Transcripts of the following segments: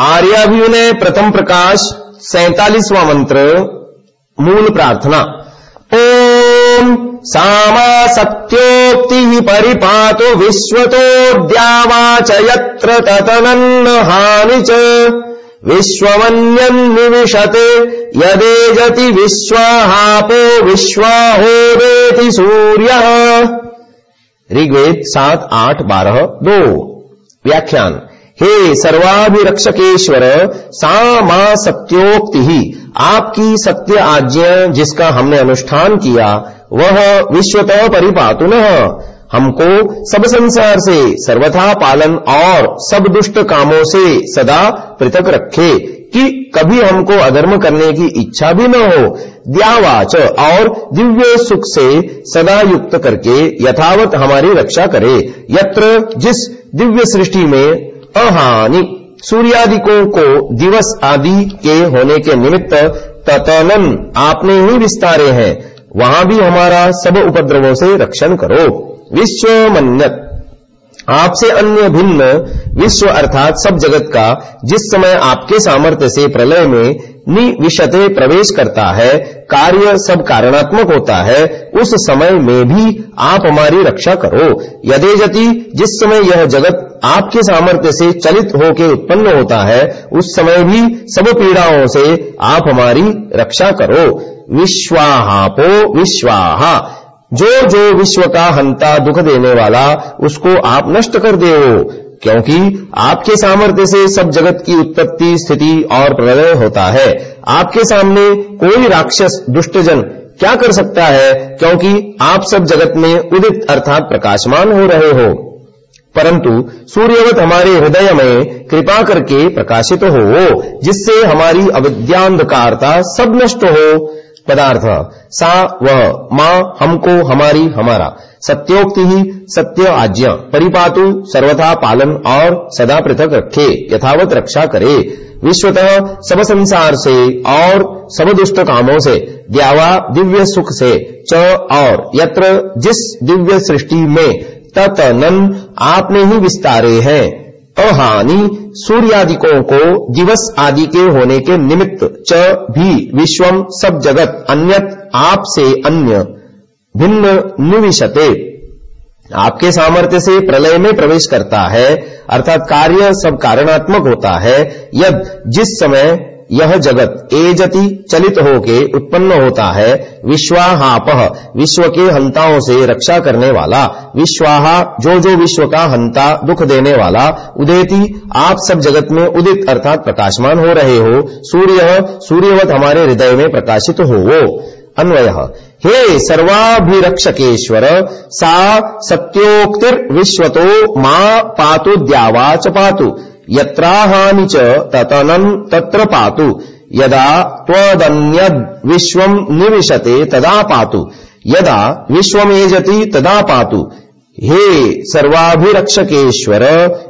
आर्याभिनय प्रथम प्रकाश, सैतालीसवां मंत्र, मूल प्रार्थना। ओम सामा सत्योक्तिः परिपातु विश्वतोऽद्यावा च यत्र ततनन्न हानि च। विश्वमन्यन्निविशते, यदेजति विश्वाहापो विश्वाहोरेति सूर्यः। ऋग्वेद सात, आठ, बारह, दो। व्याख्यान। हे सर्वाभिरक्षकेश्वर सा माँ सत्योक्ति ही, आपकी सत्य आज्ञा जिसका हमने अनुष्ठान किया, वह विश्वतः परिपातु न हमको सब संसार से सर्वथा पालन और सब दुष्ट कामों से सदा पृथक रखे, कि कभी हमको अधर्म करने की इच्छा भी न हो। द्यावाच और दिव्य सुख से सदा युक्त करके यथावत हमारी रक्षा करे। यत्र जिस दिव्य सृष्टि में अहानि सूर्यादिकों को दिवस आदि के होने के निमित्त ततनन आपने ही विस्तारे हैं। वहाँ भी हमारा सब उपद्रवों से रक्षण करो। विश्व मन्यत आपसे अन्य भिन्न विश्व अर्थात सब जगत का जिस समय आपके सामर्थ्य से प्रलय में निविशते प्रवेश करता है, कार्य सब कारणात्मक होता है, उस समय में भी आप हमारी रक्षा करो। यदेजति जिस समय यह जगत आपके सामर्थ्य से चलित होकर उत्पन्न होता है, उस समय भी सब पीड़ाओं से आप हमारी रक्षा करो। विश्वाहापो विश्वाहा। जो जो विश्व का हंता दुख देने वाला, उसको आप नष्ट कर दे क्योंकि आपके सामर्थ्य से सब जगत की उत्पत्ति, स्थिति और प्रलय होता है। आपके सामने कोई राक्षस, दुष्टजन क्या कर सकता है? क्योंकि आप सब जगत में उदित अर्थात प्रकाशमान हो रहे हो। परंतु सूर्यवत हमारे हृदय में कृपा करके प्रकाशित हो जिससे हमारी अविद्यांधकारता सब नष्ट हो। पदार्थ, सा वह माँ, हमको, हमारी, हमारा। सत्योक्ति ही सत्य आज्ञा, परिपातु, सर्वथा पालन और सदा पृथक रखे, यथावत रक्षा करे। विश्वतः सब संसार से और सब दुष्ट कामों से, द्यावा दिव्य सुख से, च और यत्र, जिस दिव्य सृष्टि में ततनन आपने ही विस्तारे हैं। अहानि सूर्यादिकों को दिवस आदि के होने के निमित्त च भी विश्वम सब जगत अन्यत आपसे अन्य भिन्न निविशते। आपके सामर्थ्य से प्रलय में प्रवेश करता है, अर्थात कार्य सब कारणात्मक होता है, यद जिस समय यह जगत एजति चलित होके उत्पन्न होता है, विश्वाहाप विश्व के हंताओं से रक्षा करने वाला, विश्वाहा, जो जो विश्व का हंता दुख देने वाला, उदेति, आप सब जगत में उदित अर्थात प्रकाशमान हो रहे हो, सूर्य, सूर्यवत हमारे हृदय में प्रकाशित हो वो अन्वय, हे सर्वाभिरक्षकेश्वर, सा सत्योक्तिर्विश्वतो माँ पातु द्यावाच पातु। यत्राहानि च ततनम् तत्र पातु। यदा त्वदन्यद् विश्वम् निविशते तदा पातु। यदा विश्वमेजति तदा पातु। हे सर्वाभिरक्षकेश्वर,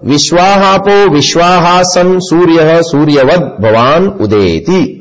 विश्वाहापो विश्वाहासन् सूर्यः सूर्यवद् भवान् उदेति।